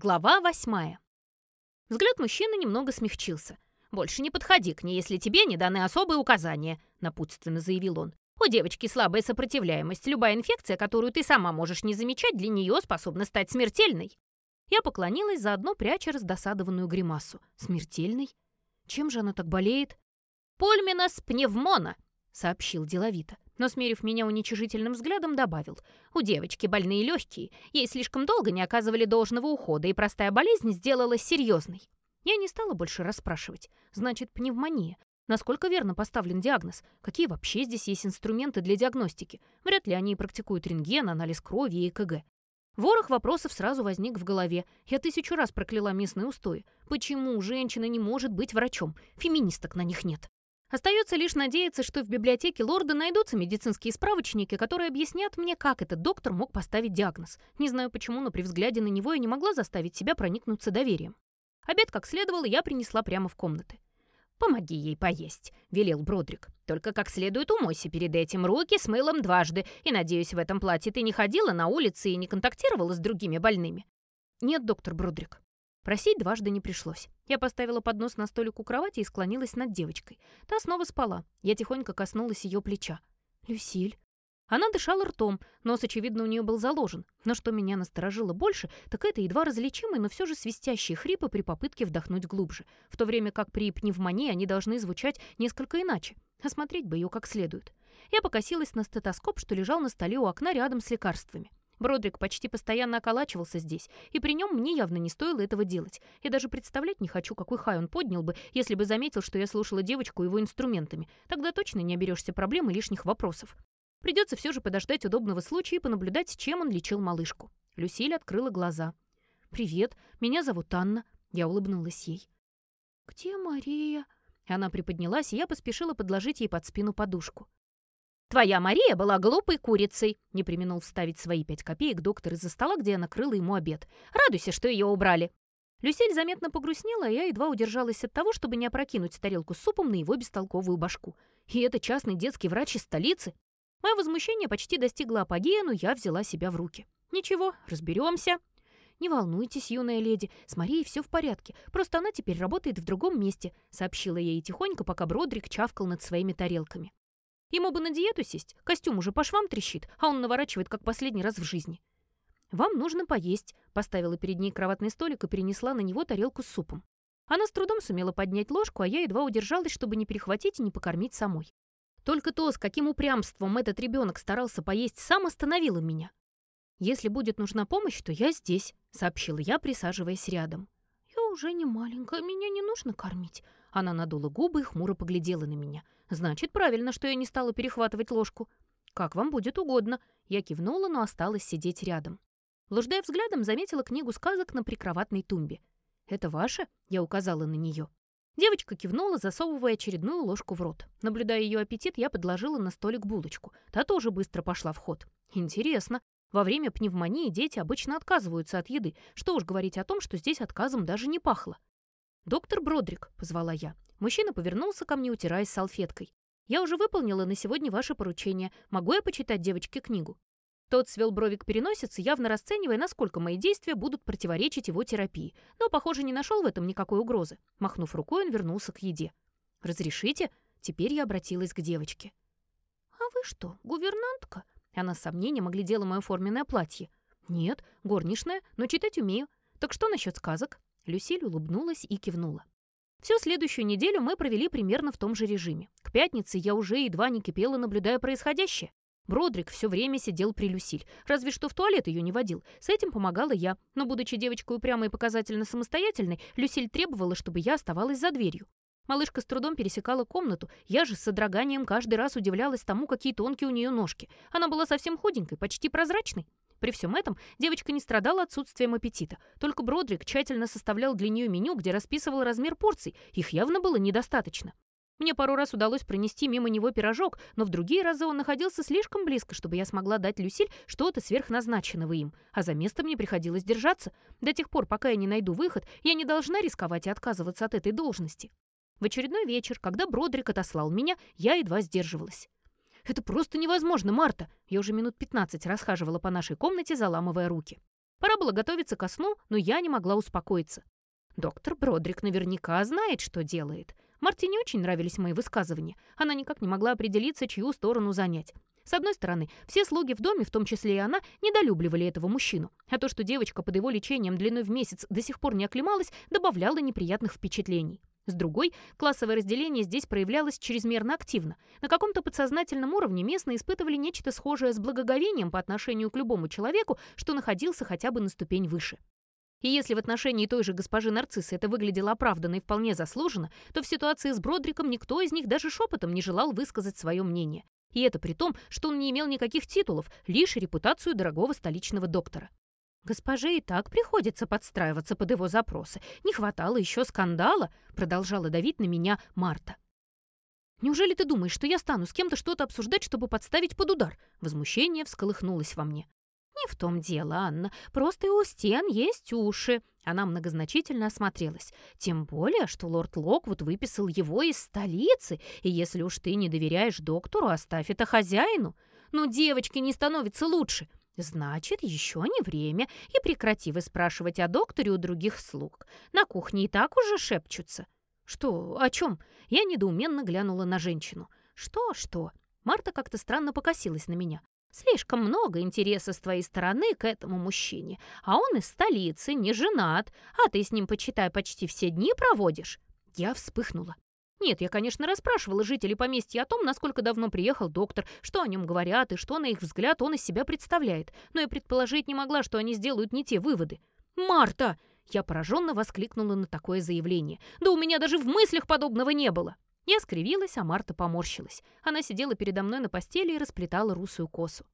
Глава восьмая. Взгляд мужчины немного смягчился. «Больше не подходи к ней, если тебе не даны особые указания», — напутственно заявил он. «У девочки слабая сопротивляемость. Любая инфекция, которую ты сама можешь не замечать, для нее способна стать смертельной». Я поклонилась, заодно пряча раздосадованную гримасу. «Смертельной? Чем же она так болеет?» «Пульминос пневмона», — сообщил деловито но, смерив меня уничижительным взглядом, добавил. «У девочки больные легкие, ей слишком долго не оказывали должного ухода, и простая болезнь сделалась серьезной». Я не стала больше расспрашивать. Значит, пневмония. Насколько верно поставлен диагноз? Какие вообще здесь есть инструменты для диагностики? Вряд ли они практикуют рентген, анализ крови и ЭКГ. Ворох вопросов сразу возник в голове. Я тысячу раз прокляла местные устои. Почему женщина не может быть врачом? Феминисток на них нет. Остается лишь надеяться, что в библиотеке лорда найдутся медицинские справочники, которые объяснят мне, как этот доктор мог поставить диагноз. Не знаю почему, но при взгляде на него я не могла заставить себя проникнуться доверием. Обед, как следовало, я принесла прямо в комнаты. «Помоги ей поесть», — велел Бродрик. «Только как следует умойся перед этим руки с мылом дважды, и, надеюсь, в этом платье ты не ходила на улице и не контактировала с другими больными». «Нет, доктор Бродрик». Просить дважды не пришлось. Я поставила поднос на столик у кровати и склонилась над девочкой. Та снова спала. Я тихонько коснулась ее плеча. «Люсиль». Она дышала ртом, нос, очевидно, у нее был заложен. Но что меня насторожило больше, так это едва различимые, но все же свистящие хрипы при попытке вдохнуть глубже, в то время как при пневмонии они должны звучать несколько иначе. Осмотреть бы ее как следует. Я покосилась на стетоскоп, что лежал на столе у окна рядом с лекарствами. Бродрик почти постоянно околачивался здесь, и при нем мне явно не стоило этого делать. Я даже представлять не хочу, какой хай он поднял бы, если бы заметил, что я слушала девочку его инструментами. Тогда точно не оберешься проблем и лишних вопросов. Придется все же подождать удобного случая и понаблюдать, чем он лечил малышку. Люсиль открыла глаза. «Привет, меня зовут Анна». Я улыбнулась ей. «Где Мария?» Она приподнялась, и я поспешила подложить ей под спину подушку. «Твоя Мария была глупой курицей», — не применил вставить свои пять копеек доктор из-за стола, где я накрыла ему обед. «Радуйся, что ее убрали». Люсиль заметно погрустнела, а я едва удержалась от того, чтобы не опрокинуть тарелку с супом на его бестолковую башку. И это частный детский врач из столицы. Мое возмущение почти достигло апогея, но я взяла себя в руки. «Ничего, разберемся». «Не волнуйтесь, юная леди, с Марией все в порядке, просто она теперь работает в другом месте», — сообщила я ей тихонько, пока Бродрик чавкал над своими тарелками. Ему бы на диету сесть, костюм уже по швам трещит, а он наворачивает, как последний раз в жизни. «Вам нужно поесть», — поставила перед ней кроватный столик и перенесла на него тарелку с супом. Она с трудом сумела поднять ложку, а я едва удержалась, чтобы не перехватить и не покормить самой. Только то, с каким упрямством этот ребенок старался поесть, сам остановило меня. «Если будет нужна помощь, то я здесь», — сообщила я, присаживаясь рядом. «Я уже не маленькая, меня не нужно кормить». Она надула губы и хмуро поглядела на меня — Значит, правильно, что я не стала перехватывать ложку. Как вам будет угодно. Я кивнула, но осталась сидеть рядом. Блуждая взглядом, заметила книгу сказок на прикроватной тумбе. «Это ваша?» — я указала на нее. Девочка кивнула, засовывая очередную ложку в рот. Наблюдая ее аппетит, я подложила на столик булочку. Та тоже быстро пошла в ход. Интересно. Во время пневмонии дети обычно отказываются от еды. Что уж говорить о том, что здесь отказом даже не пахло. «Доктор Бродрик», — позвала я. Мужчина повернулся ко мне, утираясь салфеткой. «Я уже выполнила на сегодня ваше поручение. Могу я почитать девочке книгу?» Тот свел брови к переносице, явно расценивая, насколько мои действия будут противоречить его терапии, но, похоже, не нашел в этом никакой угрозы. Махнув рукой, он вернулся к еде. «Разрешите?» Теперь я обратилась к девочке. «А вы что, гувернантка?» Она с сомнением оглядела мое форменное платье. «Нет, горничная, но читать умею. Так что насчет сказок?» Люсиль улыбнулась и кивнула. Всю следующую неделю мы провели примерно в том же режиме. К пятнице я уже едва не кипела, наблюдая происходящее. Бродрик все время сидел при Люсиль, разве что в туалет ее не водил. С этим помогала я, но, будучи девочкой упрямой и показательно самостоятельной, Люсиль требовала, чтобы я оставалась за дверью. Малышка с трудом пересекала комнату, я же с содроганием каждый раз удивлялась тому, какие тонкие у нее ножки. Она была совсем худенькой, почти прозрачной. При всем этом девочка не страдала отсутствием аппетита. Только Бродрик тщательно составлял для нее меню, где расписывал размер порций. Их явно было недостаточно. Мне пару раз удалось пронести мимо него пирожок, но в другие разы он находился слишком близко, чтобы я смогла дать Люсиль что-то сверхназначенного им, а за место мне приходилось держаться. До тех пор, пока я не найду выход, я не должна рисковать и отказываться от этой должности. В очередной вечер, когда Бродрик отослал меня, я едва сдерживалась. «Это просто невозможно, Марта!» Я уже минут 15 расхаживала по нашей комнате, заламывая руки. Пора было готовиться ко сну, но я не могла успокоиться. Доктор Бродрик наверняка знает, что делает. Марте не очень нравились мои высказывания. Она никак не могла определиться, чью сторону занять. С одной стороны, все слуги в доме, в том числе и она, недолюбливали этого мужчину. А то, что девочка под его лечением длиной в месяц до сих пор не оклемалась, добавляло неприятных впечатлений. С другой, классовое разделение здесь проявлялось чрезмерно активно. На каком-то подсознательном уровне местные испытывали нечто схожее с благоговением по отношению к любому человеку, что находился хотя бы на ступень выше. И если в отношении той же госпожи Нарциссы это выглядело оправданно и вполне заслуженно, то в ситуации с Бродриком никто из них даже шепотом не желал высказать свое мнение. И это при том, что он не имел никаких титулов, лишь репутацию дорогого столичного доктора. «Госпоже и так приходится подстраиваться под его запросы. Не хватало еще скандала», — продолжала давить на меня Марта. «Неужели ты думаешь, что я стану с кем-то что-то обсуждать, чтобы подставить под удар?» Возмущение всколыхнулось во мне. «Не в том дело, Анна. Просто и у стен есть уши». Она многозначительно осмотрелась. «Тем более, что лорд Локвуд выписал его из столицы, и если уж ты не доверяешь доктору, оставь это хозяину. Но девочке не становится лучше. Значит, еще не время, и прекрати выспрашивать о докторе у других слуг. На кухне и так уже шепчутся. Что, о чем? Я недоуменно глянула на женщину. Что, что? Марта как-то странно покосилась на меня. Слишком много интереса с твоей стороны к этому мужчине, а он из столицы, не женат, а ты с ним, почитай, почти все дни проводишь. Я вспыхнула. Нет, я, конечно, расспрашивала жителей поместья о том, насколько давно приехал доктор, что о нем говорят и что, на их взгляд, он из себя представляет, но я предположить не могла, что они сделают не те выводы. «Марта!» Я пораженно воскликнула на такое заявление. «Да у меня даже в мыслях подобного не было!» Я скривилась, а Марта поморщилась. Она сидела передо мной на постели и расплетала русую косу.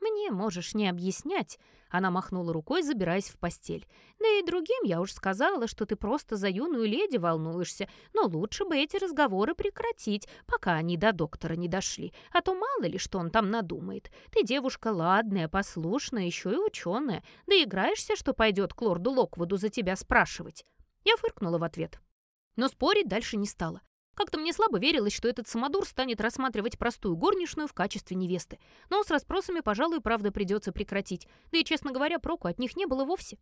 «Мне можешь не объяснять», — она махнула рукой, забираясь в постель. «Да и другим я уж сказала, что ты просто за юную леди волнуешься, но лучше бы эти разговоры прекратить, пока они до доктора не дошли, а то мало ли, что он там надумает. Ты девушка ладная, послушная, еще и ученая, да играешься, что пойдет к лорду Локвуду за тебя спрашивать». Я фыркнула в ответ. Но спорить дальше не стала. Как-то мне слабо верилось, что этот самодур станет рассматривать простую горничную в качестве невесты. Но с расспросами, пожалуй, правда придется прекратить. Да и, честно говоря, проку от них не было вовсе.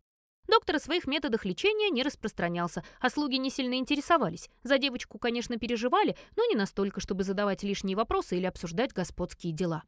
Доктор о своих методах лечения не распространялся, а слуги не сильно интересовались. За девочку, конечно, переживали, но не настолько, чтобы задавать лишние вопросы или обсуждать господские дела.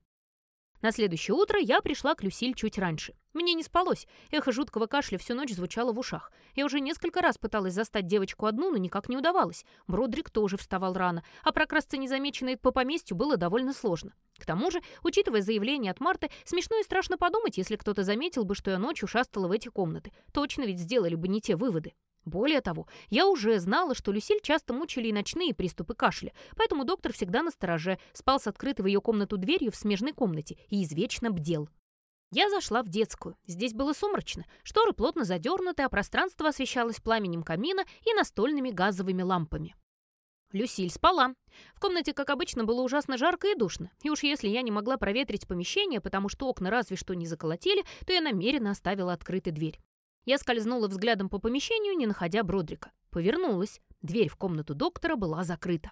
На следующее утро я пришла к Люсиль чуть раньше. Мне не спалось, эхо жуткого кашля всю ночь звучало в ушах. Я уже несколько раз пыталась застать девочку одну, но никак не удавалось. Бродрик тоже вставал рано, а прокрасться незамеченной по поместью было довольно сложно. К тому же, учитывая заявление от Марты, смешно и страшно подумать, если кто-то заметил бы, что я ночью шастала в эти комнаты. Точно ведь сделали бы не те выводы. Более того, я уже знала, что Люсиль часто мучили и ночные приступы кашля, поэтому доктор всегда на стороже, спал с открытой в ее комнату дверью в смежной комнате и извечно бдел. Я зашла в детскую. Здесь было сумрачно, шторы плотно задернуты, а пространство освещалось пламенем камина и настольными газовыми лампами. Люсиль спала. В комнате, как обычно, было ужасно жарко и душно. И уж если я не могла проветрить помещение, потому что окна разве что не заколотили, то я намеренно оставила открытой дверь. Я скользнула взглядом по помещению, не находя Бродрика. Повернулась. Дверь в комнату доктора была закрыта.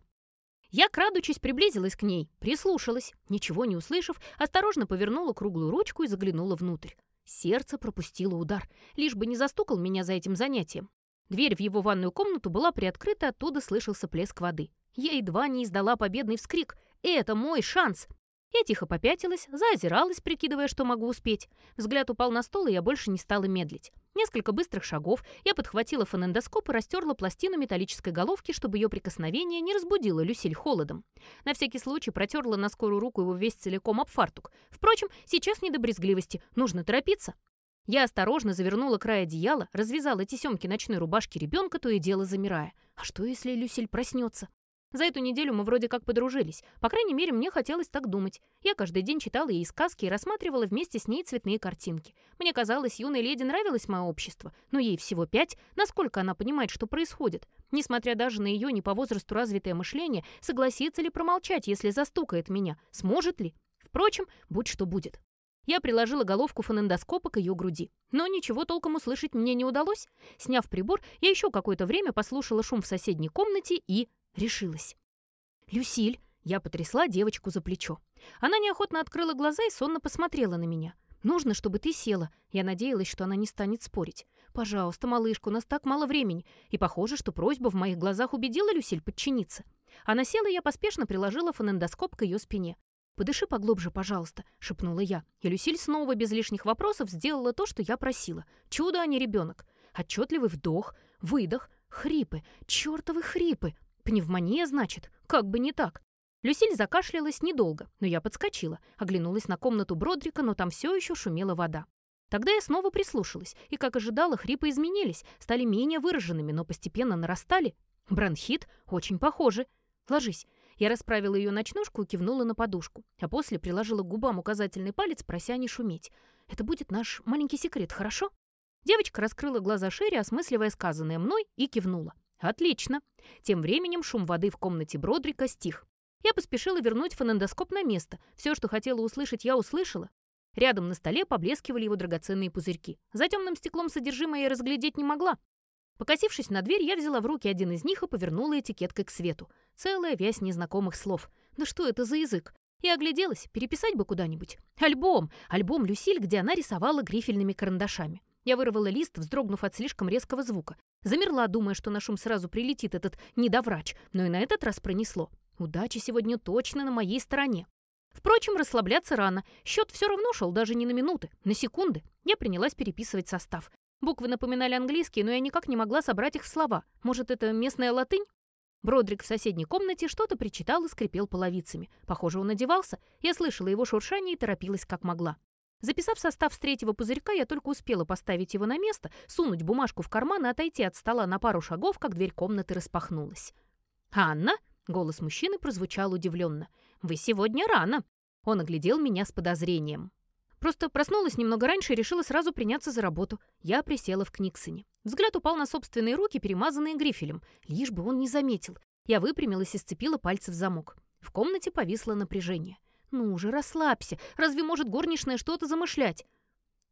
Я, крадучись, приблизилась к ней, прислушалась. Ничего не услышав, осторожно повернула круглую ручку и заглянула внутрь. Сердце пропустило удар, лишь бы не застукал меня за этим занятием. Дверь в его ванную комнату была приоткрыта, оттуда слышался плеск воды. Я едва не издала победный вскрик. «Это мой шанс!» Я тихо попятилась, заозиралась, прикидывая, что могу успеть. Взгляд упал на стол, и я больше не стала медлить. Несколько быстрых шагов, я подхватила фонендоскоп и растерла пластину металлической головки, чтобы ее прикосновение не разбудило Люсиль холодом. На всякий случай протерла на скорую руку его весь целиком об фартук. Впрочем, сейчас не до брезгливости, нужно торопиться. Я осторожно завернула край одеяла, развязала тесемки ночной рубашки ребенка, то и дело замирая. А что, если Люсиль проснется? За эту неделю мы вроде как подружились. По крайней мере, мне хотелось так думать. Я каждый день читала ей сказки и рассматривала вместе с ней цветные картинки. Мне казалось, юной леди нравилось мое общество, но ей всего пять. Насколько она понимает, что происходит? Несмотря даже на ее не по возрасту развитое мышление, согласится ли промолчать, если застукает меня? Сможет ли? Впрочем, будь что будет. Я приложила головку фонендоскопа к ее груди. Но ничего толком услышать мне не удалось. Сняв прибор, я еще какое-то время послушала шум в соседней комнате и Решилась. «Люсиль!» Я потрясла девочку за плечо. Она неохотно открыла глаза и сонно посмотрела на меня. Нужно, чтобы ты села». Я надеялась, что она не станет спорить. «Пожалуйста, малышка, у нас так мало времени». И похоже, что просьба в моих глазах убедила Люсиль подчиниться. Она села, и я поспешно приложила фонендоскоп к ее спине. «Подыши поглубже, пожалуйста», — шепнула я. И Люсиль снова без лишних вопросов сделала то, что я просила. Чудо, а не ребенок. Отчетливый вдох, выдох, хрипы, чертовы хрипы. Пневмония, значит? Как бы не так. Люсиль закашлялась недолго, но я подскочила, оглянулась на комнату Бродрика, но там все еще шумела вода. Тогда я снова прислушалась, и, как ожидала, хрипы изменились, стали менее выраженными, но постепенно нарастали. Бронхит очень похоже. Ложись. Я расправила ее ночнушку и кивнула на подушку, а после приложила к губам указательный палец, прося не шуметь. Это будет наш маленький секрет, хорошо? Девочка раскрыла глаза шире, осмысливая сказанное мной, и кивнула. «Отлично». Тем временем шум воды в комнате Бродрика стих. Я поспешила вернуть фонендоскоп на место. Все, что хотела услышать, я услышала. Рядом на столе поблескивали его драгоценные пузырьки. За темным стеклом содержимое я разглядеть не могла. Покосившись на дверь, я взяла в руки один из них и повернула этикеткой к свету. Целая вязь незнакомых слов. Да что это за язык? Я огляделась, переписать бы куда-нибудь. Альбом! Альбом Люсиль, где она рисовала грифельными карандашами. Я вырвала лист, вздрогнув от слишком резкого звука. Замерла, думая, что на шум сразу прилетит этот недоврач, но и на этот раз пронесло. Удача сегодня точно на моей стороне. Впрочем, расслабляться рано. Счет все равно шел даже не на минуты, на секунды. Я принялась переписывать состав. Буквы напоминали английские, но я никак не могла собрать их в слова. Может, это местная латынь? Бродрик в соседней комнате что-то причитал и скрипел половицами. Похоже, он одевался. Я слышала его шуршание и торопилась как могла. Записав состав с третьего пузырька, я только успела поставить его на место, сунуть бумажку в карман и отойти от стола на пару шагов, как дверь комнаты распахнулась. «Анна?» — голос мужчины прозвучал удивленно. «Вы сегодня рано!» Он оглядел меня с подозрением. Просто проснулась немного раньше и решила сразу приняться за работу. Я присела в Книксоне. Взгляд упал на собственные руки, перемазанные грифелем. Лишь бы он не заметил. Я выпрямилась и сцепила пальцы в замок. В комнате повисло напряжение. «Ну уже расслабься. Разве может горничная что-то замышлять?»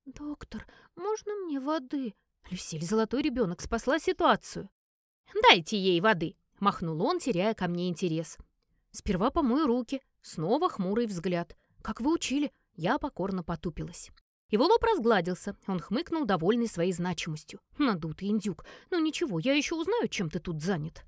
«Доктор, можно мне воды?» Люсиль, золотой ребенок, спасла ситуацию. «Дайте ей воды!» — махнул он, теряя ко мне интерес. «Сперва помою руки». Снова хмурый взгляд. «Как вы учили?» Я покорно потупилась. Его лоб разгладился. Он хмыкнул, довольный своей значимостью. «Надутый индюк. Ну ничего, я еще узнаю, чем ты тут занят».